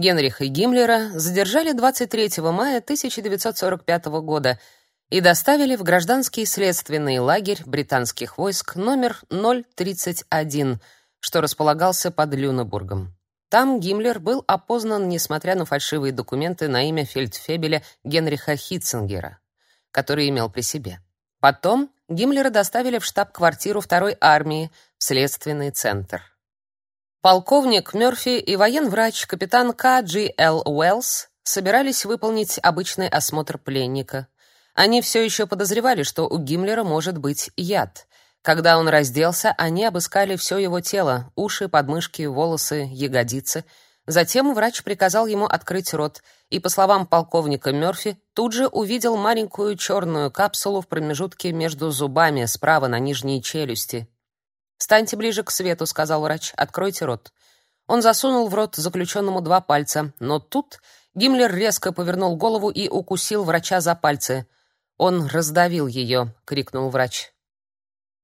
Генриха Гиммлера задержали 23 мая 1945 года и доставили в гражданский следственный лагерь британских войск номер 031, что располагался под Люнебургом. Там Гиммлер был опознан, несмотря на фальшивые документы на имя фельдфебеля Генриха Хитцингера, который имел при себе. Потом Гиммлера доставили в штаб-квартиру второй армии, в следственный центр. Полковник Мёрфи и военврач капитан К. Джи Л. Уэллс собирались выполнить обычный осмотр пленника. Они все еще подозревали, что у Гиммлера может быть яд. Когда он разделся, они обыскали все его тело: уши, подмышки, волосы, ягодицы. Затем врач приказал ему открыть рот, и по словам полковника Мёрфи, тут же увидел маленькую черную капсулу в промежутке между зубами справа на нижней челюсти. «Встаньте ближе к свету», — сказал врач. «Откройте рот». Он засунул в рот заключенному два пальца, но тут Гиммлер резко повернул голову и укусил врача за пальцы. «Он раздавил ее», — крикнул врач.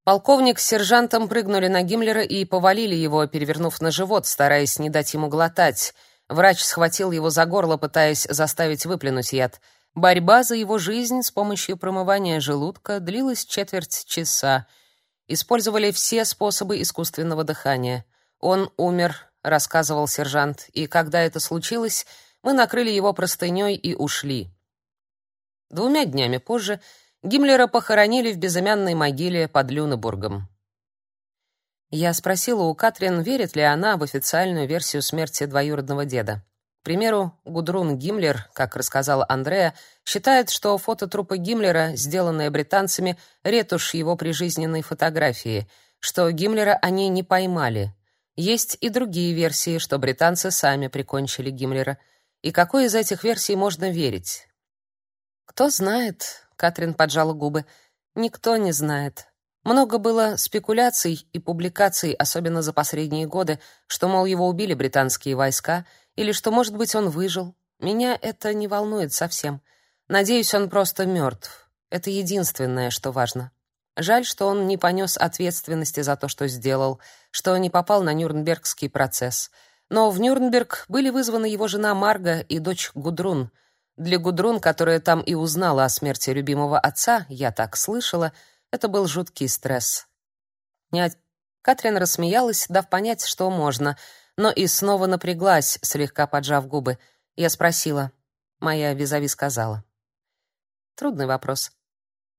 Полковник с сержантом прыгнули на Гиммлера и повалили его, перевернув на живот, стараясь не дать ему глотать. Врач схватил его за горло, пытаясь заставить выплюнуть яд. Борьба за его жизнь с помощью промывания желудка длилась четверть часа. Использовали все способы искусственного дыхания. Он умер, рассказывал сержант, и когда это случилось, мы накрыли его простыней и ушли. Двумя днями позже Гиммлера похоронили в безымянной могиле под Люнебургом. Я спросила у Катрин, верит ли она в официальную версию смерти двоюродного деда. Примеру, Гудрун Гиммлер, как рассказала Андреа, считает, что фото трупа Гиммлера, сделанное британцами, ретушь его прижизненной фотографии, что Гиммлера они не поймали. Есть и другие версии, что британцы сами прикончили Гиммлера. И какой из этих версий можно верить? Кто знает, Катрин поджала губы. Никто не знает. Много было спекуляций и публикаций, особенно за последние годы, что мол его убили британские войска или что, может быть, он выжил. Меня это не волнует совсем. Надеюсь, он просто мертв. Это единственное, что важно. Жаль, что он не понес ответственности за то, что сделал, что не попал на Нюрнбергский процесс. Но в Нюрнберг были вызваны его жена Марга и дочь Гудрун — для Гудрун, которая там и узнала о смерти любимого отца, я так слышала, это был жуткий стресс. Нять Катрин рассмеялась, дав понять, что можно, но и снова напряглась, слегка поджав губы. Я спросила. Моя визави сказала. Трудный вопрос.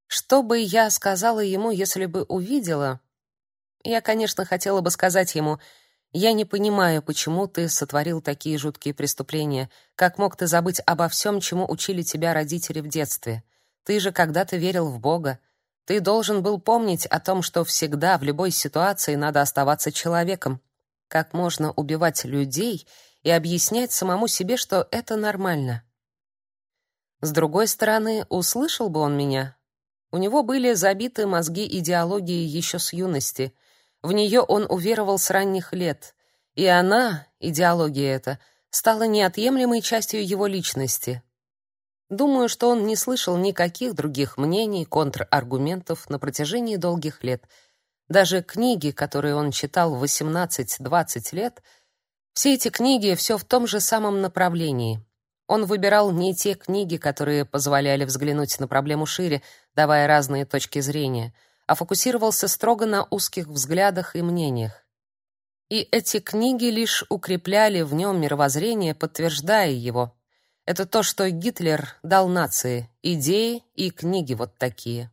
Что бы я сказала ему, если бы увидела? Я, конечно, хотела бы сказать ему: я не понимаю, почему ты сотворил такие жуткие преступления. Как мог ты забыть обо всем, чему учили тебя родители в детстве? Ты же когда-то верил в Бога. Ты должен был помнить о том, что всегда в любой ситуации надо оставаться человеком. Как можно убивать людей и объяснять самому себе, что это нормально? С другой стороны, услышал бы он меня. У него были забиты мозги идеологией еще с юности — в нее он уверовал с ранних лет, и она, идеология эта, стала неотъемлемой частью его личности. Думаю, что он не слышал никаких других мнений, контраргументов на протяжении долгих лет. Даже книги, которые он читал в 18-20 лет, все эти книги все в том же самом направлении. Он выбирал не те книги, которые позволяли взглянуть на проблему шире, давая разные точки зрения — а фокусировался строго на узких взглядах и мнениях. И эти книги лишь укрепляли в нем мировоззрение, подтверждая его. Это то, что Гитлер дал нации, идеи и книги вот такие.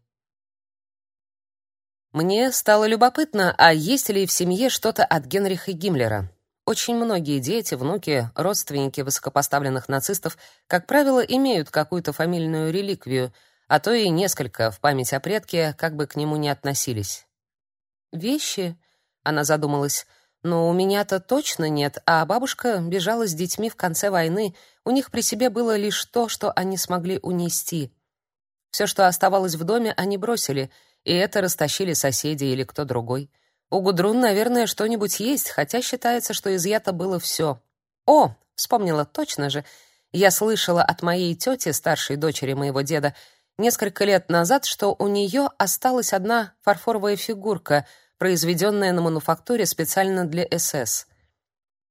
Мне стало любопытно, а есть ли в семье что-то от Генриха Гиммлера. Очень многие дети, внуки, родственники высокопоставленных нацистов, как правило, имеют какую-то фамильную реликвию — а то и несколько в память о предке, как бы к нему ни относились. Вещи, она задумалась. Но у меня-то точно нет, а бабушка бежала с детьми в конце войны. У них при себе было лишь то, что они смогли унести. Все, что оставалось в доме, они бросили, и это растащили соседи или кто другой. У Гудрун, наверное, что-нибудь есть, хотя считается, что изъято было все. О, вспомнила точно же. Я слышала от моей тети, старшей дочери моего деда, несколько лет назад, что у нее осталась одна фарфоровая фигурка, произведенная на мануфактуре специально для СС.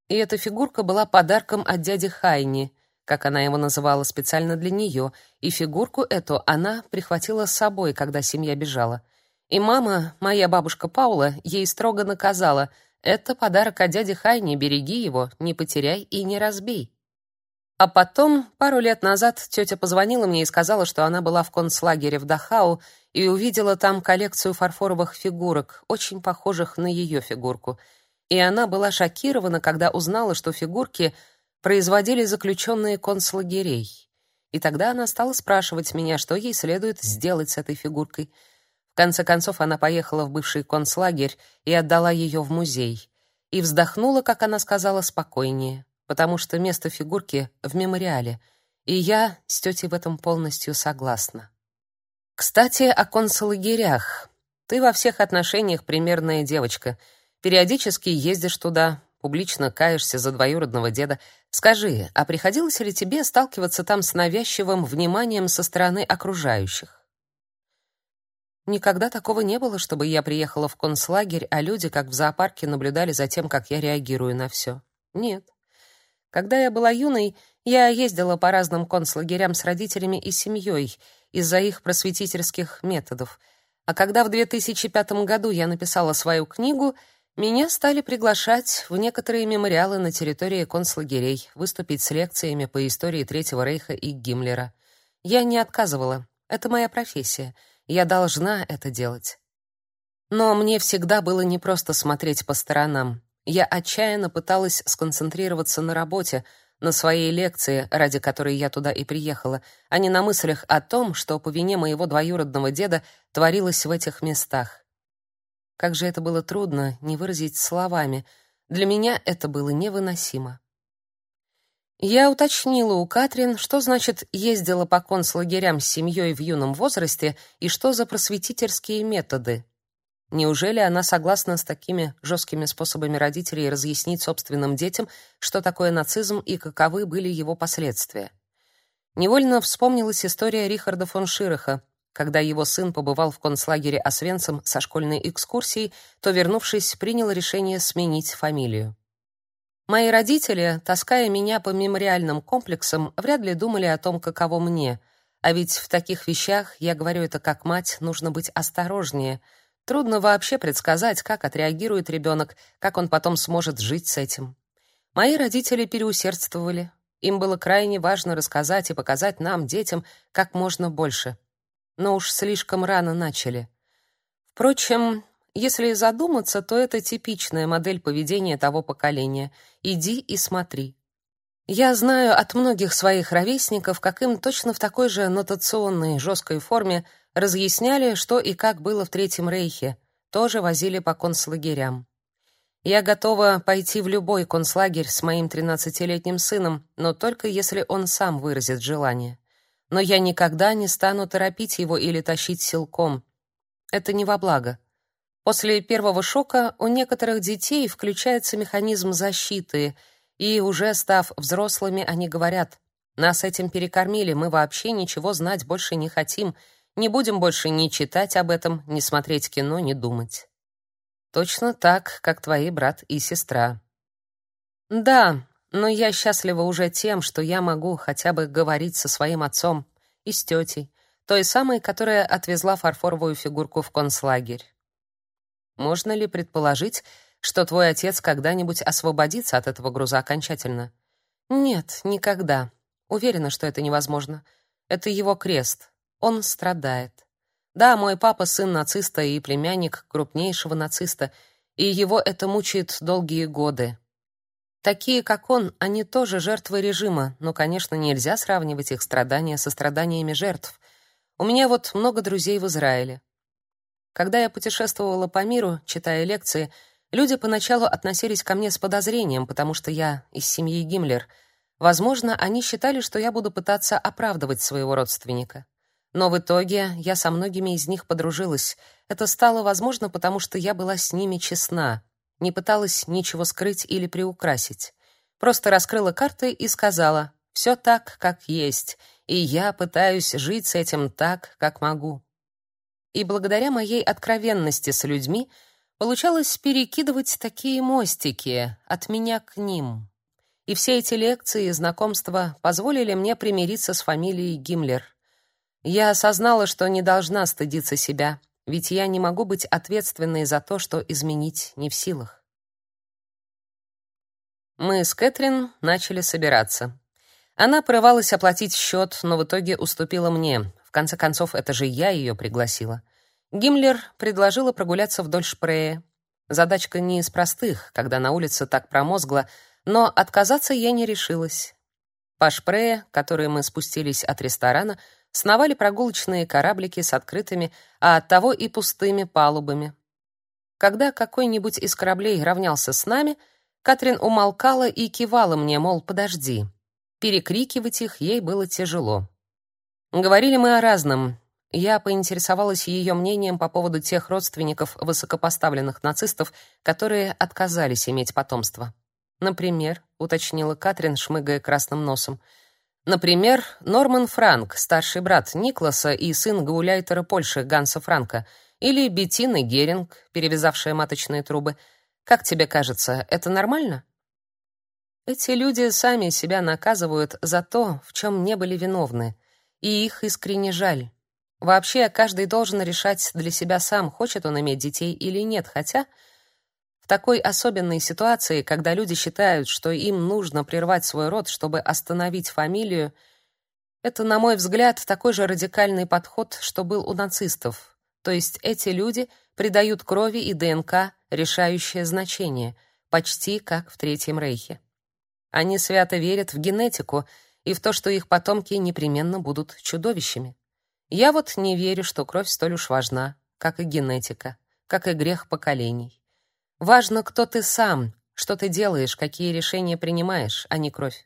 И эта фигурка была подарком от дяди Хайни, как она его называла специально для нее, и фигурку эту она прихватила с собой, когда семья бежала. И мама, моя бабушка Паула, ей строго наказала: "Это подарок от дяди Хайни, береги его, не потеряй и не разбей". А потом, пару лет назад, тетя позвонила мне и сказала, что она была в концлагере в Дахау и увидела там коллекцию фарфоровых фигурок, очень похожих на ее фигурку. И она была шокирована, когда узнала, что фигурки производили заключенные концлагерей. И тогда она стала спрашивать меня, что ей следует сделать с этой фигуркой. В конце концов она поехала в бывший концлагерь и отдала ее в музей. И вздохнула, как она сказала, спокойнее потому что место фигурки в мемориале, и я с тетей в этом полностью согласна. Кстати, о концлагерях. Ты во всех отношениях примерная девочка. Периодически ездишь туда, публично каешься за двоюродного деда. Скажи, а приходилось ли тебе сталкиваться там с навязчивым вниманием со стороны окружающих? Никогда такого не было, чтобы я приехала в концлагерь, а люди, как в зоопарке, наблюдали за тем, как я реагирую на все. Нет. Когда я была юной, я ездила по разным концлагерям с родителями и семьей из-за их просветительских методов. А когда в 2005 году я написала свою книгу, меня стали приглашать в некоторые мемориалы на территории концлагерей выступить с лекциями по истории Третьего рейха и Гиммлера. Я не отказывала. Это моя профессия. Я должна это делать. Но мне всегда было не просто смотреть по сторонам. Я отчаянно пыталась сконцентрироваться на работе, на своей лекции, ради которой я туда и приехала, а не на мыслях о том, что по вине моего двоюродного деда творилось в этих местах. Как же это было трудно не выразить словами. Для меня это было невыносимо. Я уточнила у Катрин, что значит ездила по концлагерям с семьей в юном возрасте и что за просветительские методы. Неужели она согласна с такими жесткими способами родителей разъяснить собственным детям, что такое нацизм и каковы были его последствия? Невольно вспомнилась история Рихарда фон Шираха, когда его сын побывал в концлагере Освенцим со школьной экскурсией, то, вернувшись, принял решение сменить фамилию. Мои родители, таская меня по мемориальным комплексам, вряд ли думали о том, каково мне. А ведь в таких вещах, я говорю это как мать, нужно быть осторожнее — Трудно вообще предсказать, как отреагирует ребенок, как он потом сможет жить с этим. Мои родители переусердствовали. Им было крайне важно рассказать и показать нам, детям, как можно больше. Но уж слишком рано начали. Впрочем, если задуматься, то это типичная модель поведения того поколения. Иди и смотри. Я знаю от многих своих ровесников, как им точно в такой же нотационной жесткой форме разъясняли, что и как было в Третьем Рейхе, тоже возили по концлагерям. Я готова пойти в любой концлагерь с моим тринадцатилетним сыном, но только если он сам выразит желание. Но я никогда не стану торопить его или тащить силком. Это не во благо. После первого шока у некоторых детей включается механизм защиты, и уже став взрослыми, они говорят: "Нас этим перекормили, мы вообще ничего знать больше не хотим, не будем больше ни читать об этом, ни смотреть кино, ни думать. Точно так, как твои брат и сестра. Да, но я счастлива уже тем, что я могу хотя бы говорить со своим отцом и с тетей, той самой, которая отвезла фарфоровую фигурку в концлагерь. Можно ли предположить, что твой отец когда-нибудь освободится от этого груза окончательно? Нет, никогда. Уверена, что это невозможно. Это его крест, он страдает. Да, мой папа сын нациста и племянник крупнейшего нациста, и его это мучает долгие годы. Такие, как он, они тоже жертвы режима, но, конечно, нельзя сравнивать их страдания со страданиями жертв. У меня вот много друзей в Израиле. Когда я путешествовала по миру, читая лекции, люди поначалу относились ко мне с подозрением, потому что я из семьи Гиммлер. Возможно, они считали, что я буду пытаться оправдывать своего родственника. Но в итоге я со многими из них подружилась. Это стало возможно, потому что я была с ними честна, не пыталась ничего скрыть или приукрасить. Просто раскрыла карты и сказала: «Все так, как есть, и я пытаюсь жить с этим так, как могу". И благодаря моей откровенности с людьми Получалось перекидывать такие мостики от меня к ним. И все эти лекции и знакомства позволили мне примириться с фамилией Гиммлер. Я осознала, что не должна стыдиться себя, ведь я не могу быть ответственной за то, что изменить не в силах. Мы с Кэтрин начали собираться. Она порывалась оплатить счет, но в итоге уступила мне. В конце концов, это же я ее пригласила. Гиммлер предложила прогуляться вдоль Шпрее. Задачка не из простых, когда на улице так промозгло, но отказаться я не решилась. По Шпрее, которые мы спустились от ресторана, сновали прогулочные кораблики с открытыми, а оттого и пустыми палубами. Когда какой-нибудь из кораблей равнялся с нами, Катрин умолкала и кивала мне, мол, подожди. Перекрикивать их ей было тяжело. Говорили мы о разном. Я поинтересовалась ее мнением по поводу тех родственников высокопоставленных нацистов, которые отказались иметь потомство. Например, уточнила Катрин, шмыгая красным носом, — Например, Норман Франк, старший брат Никласа и сын гауляйтера Польши Ганса Франка, или Беттина Геринг, перевязавшая маточные трубы. Как тебе кажется, это нормально? Эти люди сами себя наказывают за то, в чем не были виновны, и их искренне жаль. Вообще, каждый должен решать для себя сам, хочет он иметь детей или нет, хотя в такой особенной ситуации, когда люди считают, что им нужно прервать свой род, чтобы остановить фамилию, это, на мой взгляд, такой же радикальный подход, что был у нацистов. То есть эти люди придают крови и ДНК решающее значение, почти как в Третьем Рейхе. Они свято верят в генетику и в то, что их потомки непременно будут чудовищами. Я вот не верю, что кровь столь уж важна, как и генетика, как и грех поколений. Важно, кто ты сам, что ты делаешь, какие решения принимаешь, а не кровь.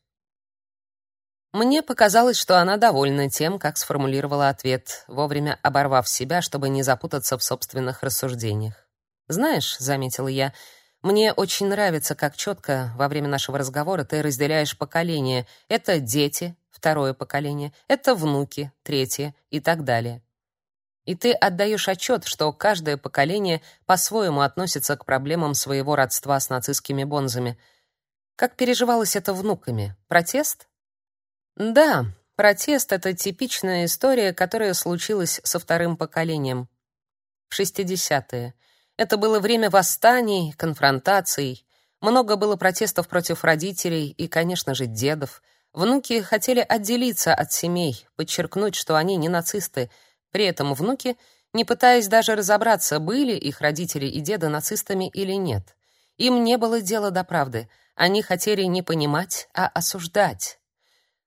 Мне показалось, что она довольна тем, как сформулировала ответ, вовремя оборвав себя, чтобы не запутаться в собственных рассуждениях. «Знаешь», — заметила я, — «мне очень нравится, как четко во время нашего разговора ты разделяешь поколения. Это дети, второе поколение, это внуки, третье и так далее. И ты отдаешь отчет, что каждое поколение по-своему относится к проблемам своего родства с нацистскими бонзами. Как переживалось это внуками? Протест? Да, протест — это типичная история, которая случилась со вторым поколением. В 60-е. Это было время восстаний, конфронтаций. Много было протестов против родителей и, конечно же, дедов. Внуки хотели отделиться от семей, подчеркнуть, что они не нацисты — при этом внуки, не пытаясь даже разобраться, были их родители и деды нацистами или нет. Им не было дела до правды. Они хотели не понимать, а осуждать.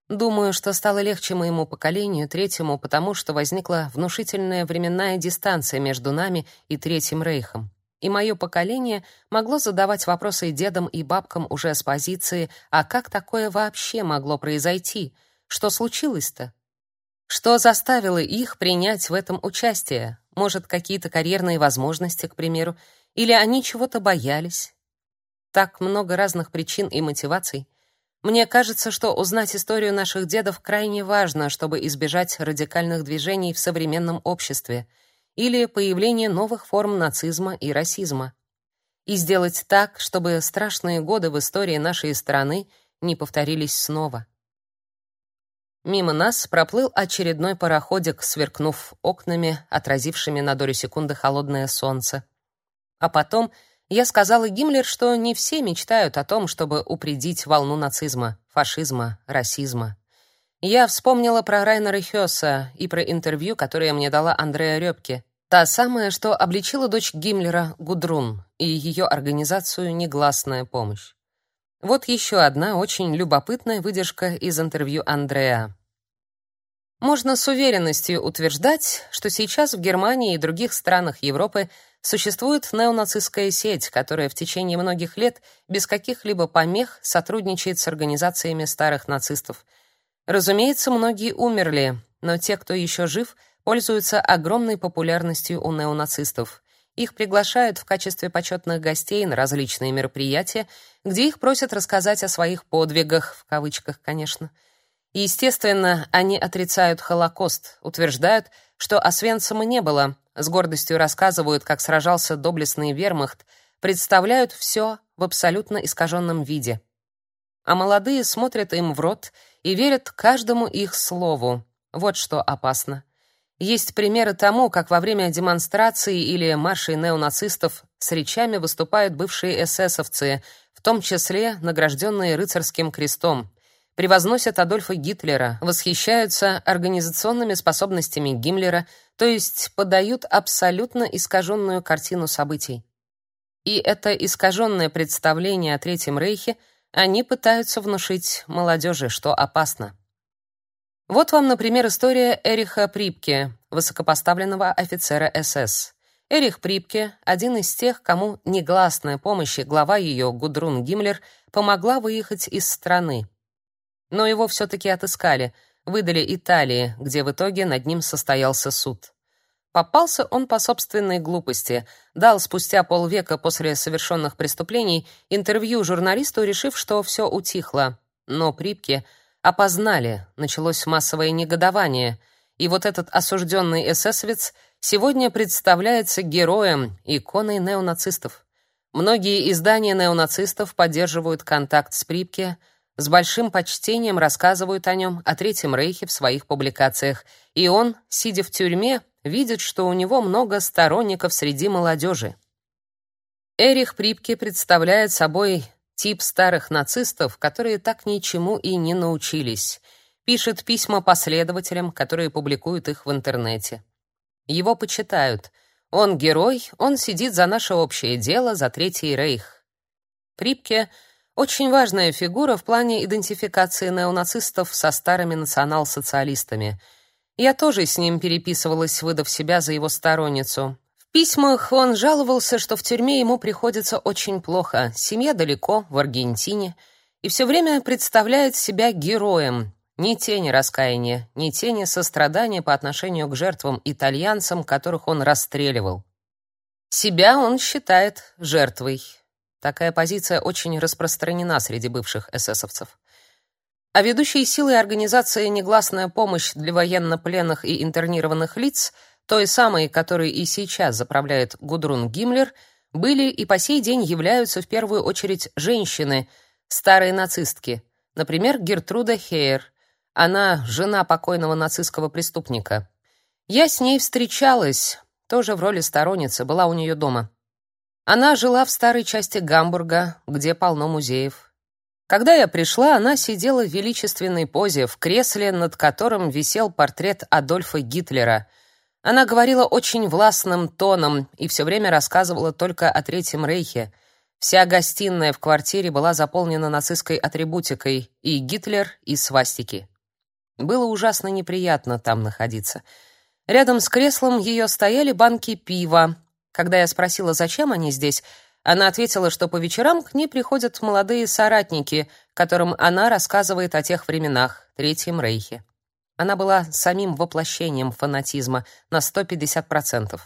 Думаю, что стало легче моему поколению, третьему, потому что возникла внушительная временная дистанция между нами и Третьим Рейхом. И мое поколение могло задавать вопросы дедам и бабкам уже с позиции «А как такое вообще могло произойти? Что случилось-то?» Что заставило их принять в этом участие? Может, какие-то карьерные возможности, к примеру, или они чего-то боялись? Так много разных причин и мотиваций. Мне кажется, что узнать историю наших дедов крайне важно, чтобы избежать радикальных движений в современном обществе или появления новых форм нацизма и расизма. И сделать так, чтобы страшные годы в истории нашей страны не повторились снова. Мимо нас проплыл очередной пароходик, сверкнув окнами, отразившими на долю секунды холодное солнце. А потом я сказала Гиммлер, что не все мечтают о том, чтобы упредить волну нацизма, фашизма, расизма. Я вспомнила про Райнера Хёса и про интервью, которое мне дала Андреа Рёбке, та самая, что обличила дочь Гиммлера Гудрун и ее организацию «Негласная помощь». Вот еще одна очень любопытная выдержка из интервью Андреа. Можно с уверенностью утверждать, что сейчас в Германии и других странах Европы существует неонацистская сеть, которая в течение многих лет без каких-либо помех сотрудничает с организациями старых нацистов. Разумеется, многие умерли, но те, кто еще жив, пользуются огромной популярностью у неонацистов. Их приглашают в качестве почетных гостей на различные мероприятия, где их просят рассказать о своих подвигах, в кавычках, конечно. Естественно, они отрицают Холокост, утверждают, что Освенцима не было, с гордостью рассказывают, как сражался доблестный вермахт, представляют все в абсолютно искаженном виде. А молодые смотрят им в рот и верят каждому их слову. Вот что опасно. Есть примеры тому, как во время демонстраций или маршей неонацистов с речами выступают бывшие эсэсовцы, в том числе награжденные рыцарским крестом, превозносят Адольфа Гитлера, восхищаются организационными способностями Гиммлера, то есть подают абсолютно искаженную картину событий. И это искаженное представление о Третьем Рейхе они пытаются внушить молодежи, что опасно. Вот вам, например, история Эриха Припке, высокопоставленного офицера СС. Эрих Припке — один из тех, кому негласная помощь глава ее, Гудрун Гиммлер, помогла выехать из страны. Но его все-таки отыскали, выдали Италии, где в итоге над ним состоялся суд. Попался он по собственной глупости, дал спустя полвека после совершенных преступлений интервью журналисту, решив, что все утихло. Но Припке — опознали, началось массовое негодование, и вот этот осужденный эсэсовец сегодня представляется героем, иконой неонацистов. Многие издания неонацистов поддерживают контакт с Припке, с большим почтением рассказывают о нем, о Третьем Рейхе в своих публикациях, и он, сидя в тюрьме, видит, что у него много сторонников среди молодежи. Эрих Припке представляет собой Тип старых нацистов, которые так ничему и не научились. Пишет письма последователям, которые публикуют их в интернете. Его почитают. Он герой, он сидит за наше общее дело, за Третий Рейх. Припке — очень важная фигура в плане идентификации неонацистов со старыми национал-социалистами. Я тоже с ним переписывалась, выдав себя за его сторонницу письмах он жаловался, что в тюрьме ему приходится очень плохо. Семья далеко, в Аргентине, и все время представляет себя героем. Ни тени раскаяния, ни тени сострадания по отношению к жертвам итальянцам, которых он расстреливал. Себя он считает жертвой. Такая позиция очень распространена среди бывших эсэсовцев. А ведущие силы организации «Негласная помощь для военнопленных и интернированных лиц» той самой, которой и сейчас заправляет Гудрун Гиммлер, были и по сей день являются в первую очередь женщины, старые нацистки. Например, Гертруда Хейер. Она жена покойного нацистского преступника. Я с ней встречалась, тоже в роли сторонницы, была у нее дома. Она жила в старой части Гамбурга, где полно музеев. Когда я пришла, она сидела в величественной позе в кресле, над которым висел портрет Адольфа Гитлера — она говорила очень властным тоном и все время рассказывала только о Третьем Рейхе. Вся гостиная в квартире была заполнена нацистской атрибутикой, и Гитлер, и свастики. Было ужасно неприятно там находиться. Рядом с креслом ее стояли банки пива. Когда я спросила, зачем они здесь, она ответила, что по вечерам к ней приходят молодые соратники, которым она рассказывает о тех временах, Третьем Рейхе. Она была самим воплощением фанатизма на 150%.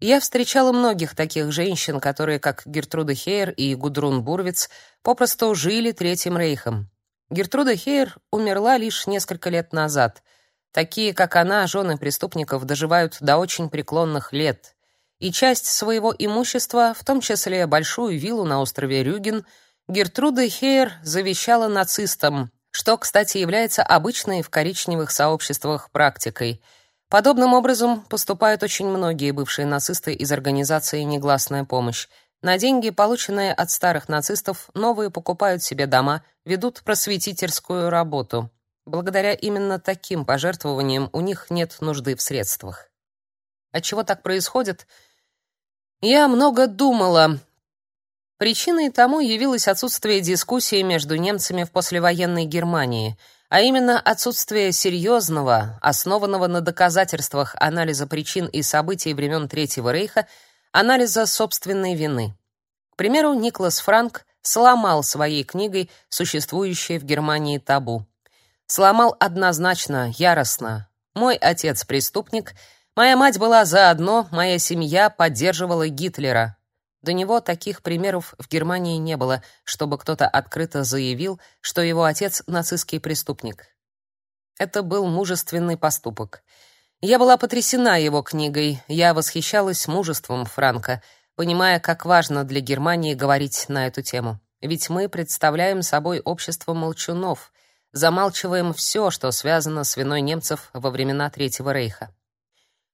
Я встречала многих таких женщин, которые, как Гертруда Хейер и Гудрун Бурвиц, попросту жили Третьим Рейхом. Гертруда Хейер умерла лишь несколько лет назад. Такие, как она, жены преступников, доживают до очень преклонных лет. И часть своего имущества, в том числе большую виллу на острове Рюген, Гертруда Хейер завещала нацистам, что, кстати, является обычной в коричневых сообществах практикой. Подобным образом поступают очень многие бывшие нацисты из организации «Негласная помощь». На деньги, полученные от старых нацистов, новые покупают себе дома, ведут просветительскую работу. Благодаря именно таким пожертвованиям у них нет нужды в средствах. Отчего так происходит? Я много думала, Причиной тому явилось отсутствие дискуссии между немцами в послевоенной Германии, а именно отсутствие серьезного, основанного на доказательствах анализа причин и событий времен Третьего Рейха, анализа собственной вины. К примеру, Никлас Франк сломал своей книгой существующее в Германии табу. Сломал однозначно, яростно. Мой отец преступник, моя мать была заодно, моя семья поддерживала Гитлера. До него таких примеров в Германии не было, чтобы кто-то открыто заявил, что его отец нацистский преступник. Это был мужественный поступок. Я была потрясена его книгой, я восхищалась мужеством Франка, понимая, как важно для Германии говорить на эту тему. Ведь мы представляем собой общество молчунов, замалчиваем все, что связано с виной немцев во времена Третьего рейха.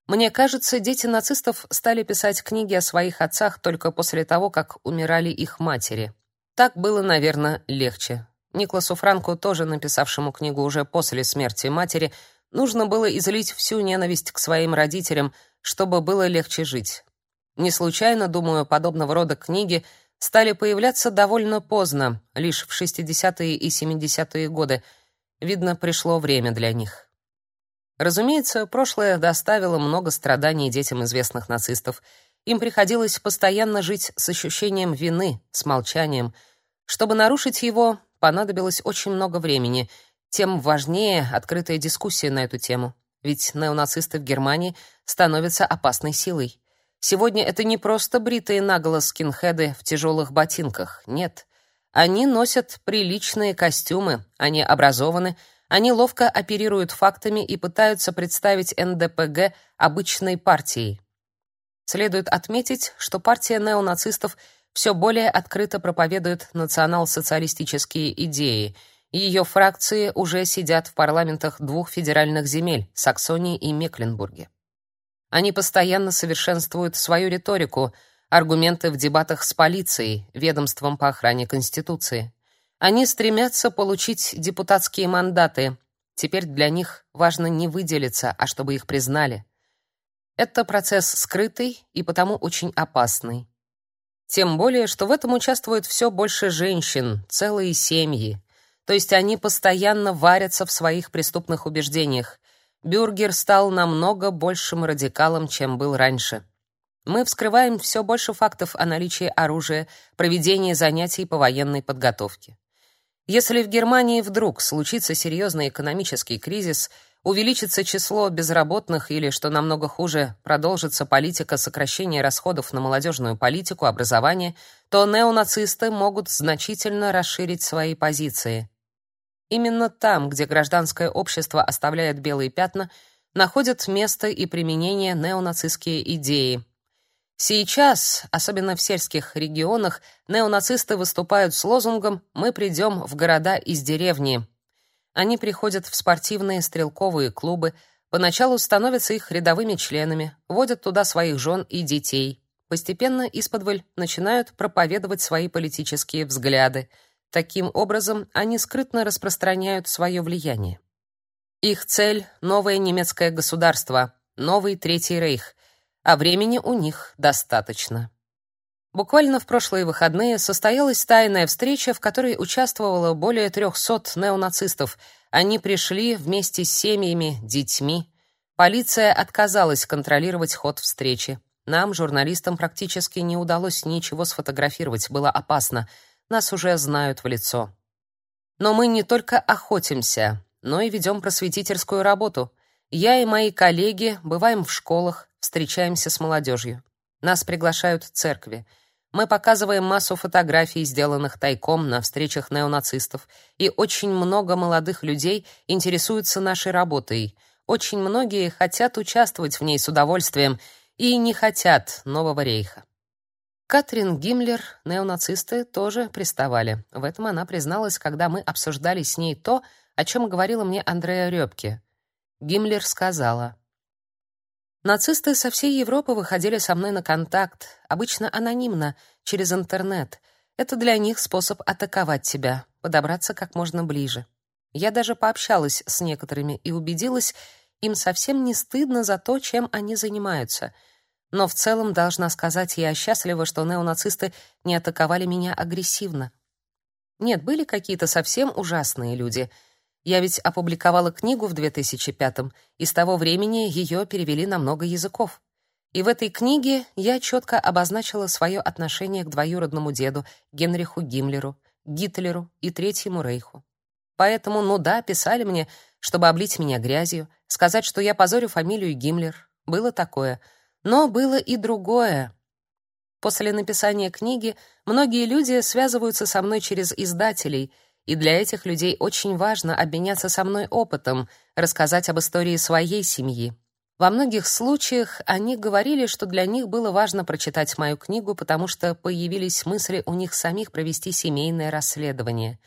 Мне кажется, дети нацистов стали писать книги о своих отцах только после того, как умирали их матери. Так было, наверное, легче. Никласу Франку, тоже написавшему книгу уже после смерти матери, нужно было излить всю ненависть к своим родителям, чтобы было легче жить. Не случайно, думаю, подобного рода книги стали появляться довольно поздно, лишь в 60-е и 70-е годы. Видно, пришло время для них. Разумеется, прошлое доставило много страданий детям известных нацистов. Им приходилось постоянно жить с ощущением вины, с молчанием. Чтобы нарушить его, понадобилось очень много времени. Тем важнее открытая дискуссия на эту тему. Ведь неонацисты в Германии становятся опасной силой. Сегодня это не просто бритые наголо скинхеды в тяжелых ботинках. Нет. Они носят приличные костюмы, они образованы, они ловко оперируют фактами и пытаются представить НДПГ обычной партией. Следует отметить, что партия неонацистов все более открыто проповедует национал-социалистические идеи. Ее фракции уже сидят в парламентах двух федеральных земель Саксонии и Мекленбурге. Они постоянно совершенствуют свою риторику, аргументы в дебатах с полицией, ведомством по охране Конституции. Они стремятся получить депутатские мандаты. Теперь для них важно не выделиться, а чтобы их признали. Это процесс скрытый и потому очень опасный. Тем более, что в этом участвует все больше женщин, целые семьи. То есть они постоянно варятся в своих преступных убеждениях. Бюргер стал намного большим радикалом, чем был раньше. Мы вскрываем все больше фактов о наличии оружия, проведении занятий по военной подготовке. Если в Германии вдруг случится серьезный экономический кризис, увеличится число безработных или, что намного хуже, продолжится политика сокращения расходов на молодежную политику, образование, то неонацисты могут значительно расширить свои позиции. Именно там, где гражданское общество оставляет белые пятна, находят место и применение неонацистские идеи, Сейчас, особенно в сельских регионах, неонацисты выступают с лозунгом «Мы придем в города из деревни». Они приходят в спортивные стрелковые клубы, поначалу становятся их рядовыми членами, водят туда своих жен и детей. Постепенно исподволь начинают проповедовать свои политические взгляды. Таким образом, они скрытно распространяют свое влияние. Их цель — новое немецкое государство, новый Третий Рейх — а времени у них достаточно. Буквально в прошлые выходные состоялась тайная встреча, в которой участвовало более 300 неонацистов. Они пришли вместе с семьями, детьми. Полиция отказалась контролировать ход встречи. Нам, журналистам, практически не удалось ничего сфотографировать, было опасно. Нас уже знают в лицо. Но мы не только охотимся, но и ведем просветительскую работу. Я и мои коллеги бываем в школах, встречаемся с молодежью. Нас приглашают в церкви. Мы показываем массу фотографий, сделанных тайком на встречах неонацистов, и очень много молодых людей интересуются нашей работой. Очень многие хотят участвовать в ней с удовольствием и не хотят нового рейха. Катрин Гиммлер, неонацисты тоже приставали. В этом она призналась, когда мы обсуждали с ней то, о чем говорила мне Андреа Рёбке. Гиммлер сказала: Нацисты со всей Европы выходили со мной на контакт, обычно анонимно, через интернет. Это для них способ атаковать тебя, подобраться как можно ближе. Я даже пообщалась с некоторыми и убедилась, им совсем не стыдно за то, чем они занимаются. Но в целом, должна сказать, я счастлива, что неонацисты не атаковали меня агрессивно. Нет, были какие-то совсем ужасные люди — я ведь опубликовала книгу в 2005-м, и с того времени ее перевели на много языков. И в этой книге я четко обозначила свое отношение к двоюродному деду Генриху Гиммлеру, Гитлеру и Третьему Рейху. Поэтому, ну да, писали мне, чтобы облить меня грязью, сказать, что я позорю фамилию Гиммлер. Было такое. Но было и другое. После написания книги многие люди связываются со мной через издателей — и для этих людей очень важно обменяться со мной опытом, рассказать об истории своей семьи. Во многих случаях они говорили, что для них было важно прочитать мою книгу, потому что появились мысли у них самих провести семейное расследование,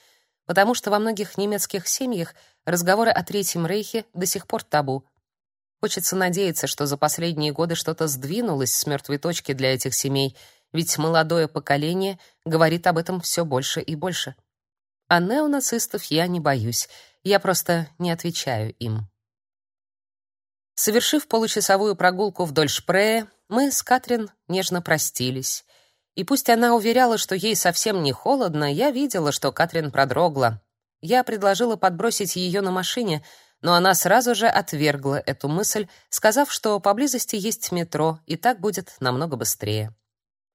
потому что во многих немецких семьях разговоры о Третьем Рейхе до сих пор табу. Хочется надеяться, что за последние годы что-то сдвинулось с мертвой точки для этих семей, ведь молодое поколение говорит об этом все больше и больше. А неонацистов я не боюсь, я просто не отвечаю им. Совершив получасовую прогулку вдоль Шпрее, мы с Катрин нежно простились. И пусть она уверяла, что ей совсем не холодно, я видела, что Катрин продрогла. Я предложила подбросить ее на машине, но она сразу же отвергла эту мысль, сказав, что поблизости есть метро, и так будет намного быстрее.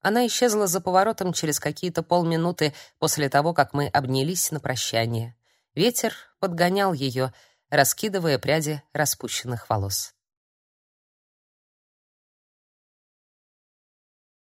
Она исчезла за поворотом через какие-то полминуты после того, как мы обнялись на прощание. Ветер подгонял ее, раскидывая пряди распущенных волос.